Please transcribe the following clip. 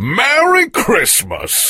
Merry Christmas!